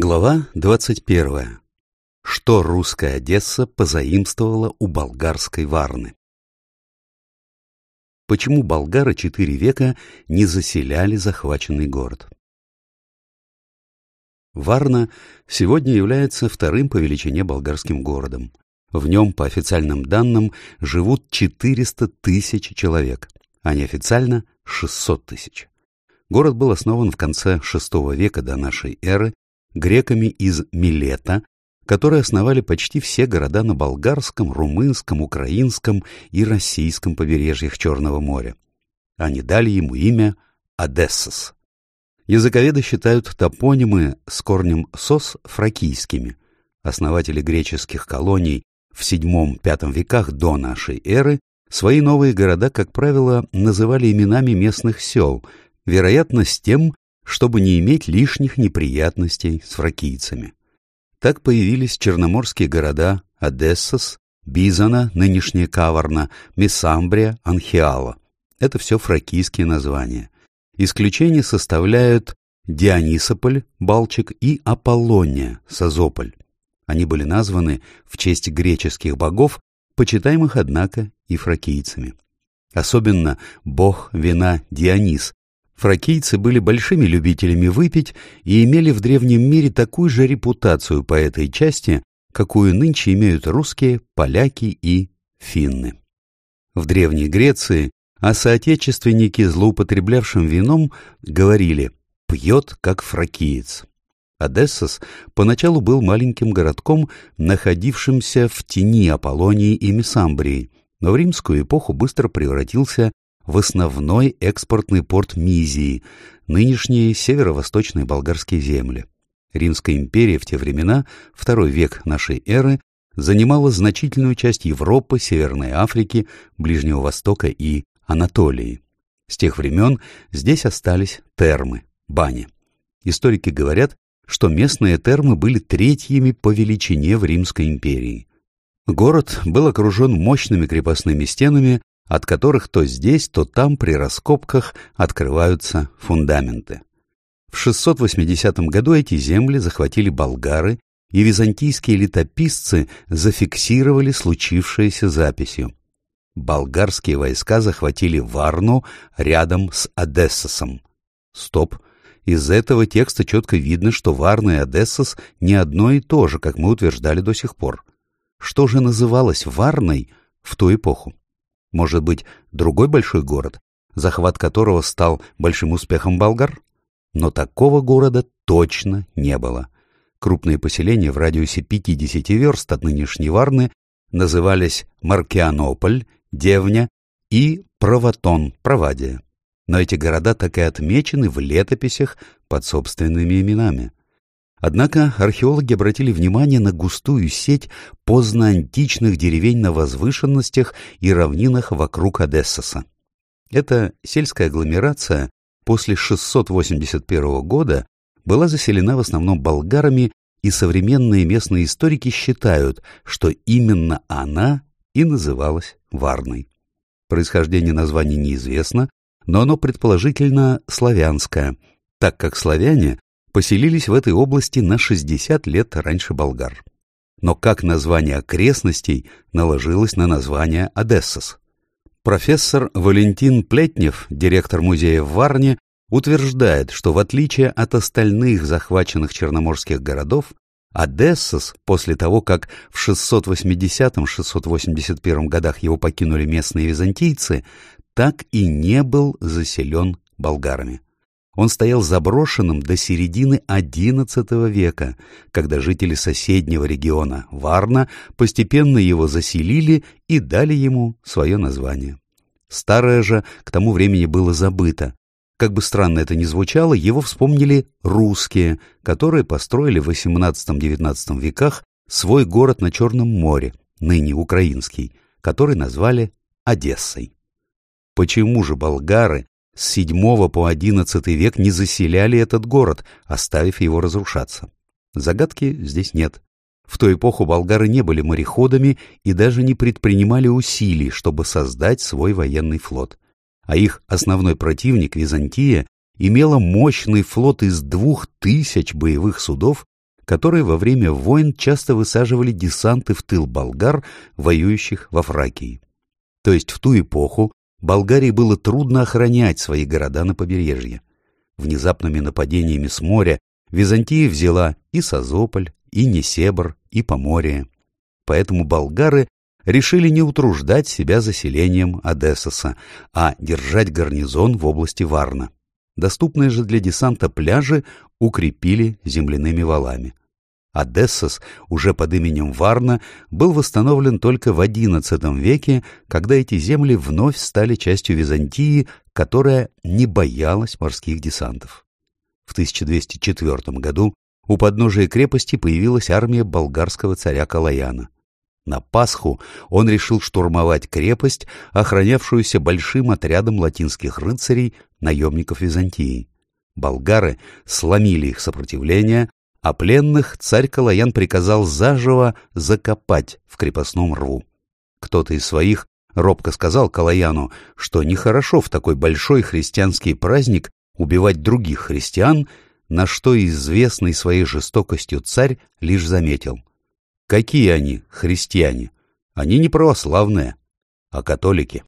Глава 21. Что русская Одесса позаимствовала у болгарской Варны? Почему болгары четыре века не заселяли захваченный город? Варна сегодня является вторым по величине болгарским городом. В нем, по официальным данным, живут 400 тысяч человек, а неофициально 600 тысяч. Город был основан в конце VI века до нашей эры греками из Милета, которые основали почти все города на болгарском, румынском, украинском и российском побережьях Черного моря. Они дали ему имя Одессос. Языковеды считают топонимы с корнем «сос» фракийскими. Основатели греческих колоний в VII-V веках до нашей эры свои новые города, как правило, называли именами местных сел, вероятно, с тем, чтобы не иметь лишних неприятностей с фракийцами. Так появились черноморские города Одессос, Бизана, нынешняя Каварна, Месамбрия, Анхиала. Это все фракийские названия. Исключение составляют Дионисополь, Балчик и Аполлония, Созополь. Они были названы в честь греческих богов, почитаемых, однако, и фракийцами. Особенно бог вина Дионис, Фракийцы были большими любителями выпить и имели в древнем мире такую же репутацию по этой части, какую нынче имеют русские, поляки и финны. В Древней Греции о соотечественнике, злоупотреблявшем вином, говорили «пьет, как фракиец». Одессос поначалу был маленьким городком, находившимся в тени Аполлонии и Месамбрии, но в римскую эпоху быстро превратился в основной экспортный порт Мизии, нынешние северо-восточные болгарские земли. Римская империя в те времена, второй век нашей эры, занимала значительную часть Европы, Северной Африки, Ближнего Востока и Анатолии. С тех времен здесь остались термы, бани. Историки говорят, что местные термы были третьими по величине в Римской империи. Город был окружен мощными крепостными стенами, от которых то здесь, то там при раскопках открываются фундаменты. В 680 году эти земли захватили болгары, и византийские летописцы зафиксировали случившееся записью. Болгарские войска захватили Варну рядом с Одессосом. Стоп. Из этого текста четко видно, что Варна и Одессос не одно и то же, как мы утверждали до сих пор. Что же называлось Варной в ту эпоху? Может быть, другой большой город, захват которого стал большим успехом болгар? Но такого города точно не было. Крупные поселения в радиусе 50 верст от нынешней Варны назывались Маркианополь, Девня и Проватон, Провадия. Но эти города так и отмечены в летописях под собственными именами. Однако археологи обратили внимание на густую сеть поздноантичных деревень на возвышенностях и равнинах вокруг Одессоса. Эта сельская агломерация после 681 года была заселена в основном болгарами, и современные местные историки считают, что именно она и называлась Варной. Происхождение названия неизвестно, но оно предположительно славянское, так как славяне поселились в этой области на 60 лет раньше болгар. Но как название окрестностей наложилось на название Одессос? Профессор Валентин Плетнев, директор музея в Варне, утверждает, что в отличие от остальных захваченных черноморских городов, Одессос, после того, как в 680-681 годах его покинули местные византийцы, так и не был заселен болгарами. Он стоял заброшенным до середины XI века, когда жители соседнего региона Варна постепенно его заселили и дали ему свое название. Старое же к тому времени было забыто. Как бы странно это ни звучало, его вспомнили русские, которые построили в XVIII-XIX веках свой город на Черном море, ныне украинский, который назвали Одессой. Почему же болгары с VII по XI век не заселяли этот город, оставив его разрушаться. Загадки здесь нет. В ту эпоху болгары не были мореходами и даже не предпринимали усилий, чтобы создать свой военный флот. А их основной противник, Византия, имела мощный флот из двух тысяч боевых судов которые во время войн часто высаживали десанты в тыл болгар, воюющих во Фракии. То есть в ту эпоху Болгарии было трудно охранять свои города на побережье. Внезапными нападениями с моря Византия взяла и Созополь, и Несебр, и Поморье. Поэтому болгары решили не утруждать себя заселением Одессоса, а держать гарнизон в области Варна. Доступные же для десанта пляжи укрепили земляными валами. Одессос, уже под именем Варна, был восстановлен только в XI веке, когда эти земли вновь стали частью Византии, которая не боялась морских десантов. В 1204 году у подножия крепости появилась армия болгарского царя Калаяна. На Пасху он решил штурмовать крепость, охранявшуюся большим отрядом латинских рыцарей, наемников Византии. Болгары сломили их сопротивление, а пленных царь Калаян приказал заживо закопать в крепостном рву. Кто-то из своих робко сказал Калаяну, что нехорошо в такой большой христианский праздник убивать других христиан, на что известный своей жестокостью царь лишь заметил. Какие они, христиане? Они не православные, а католики.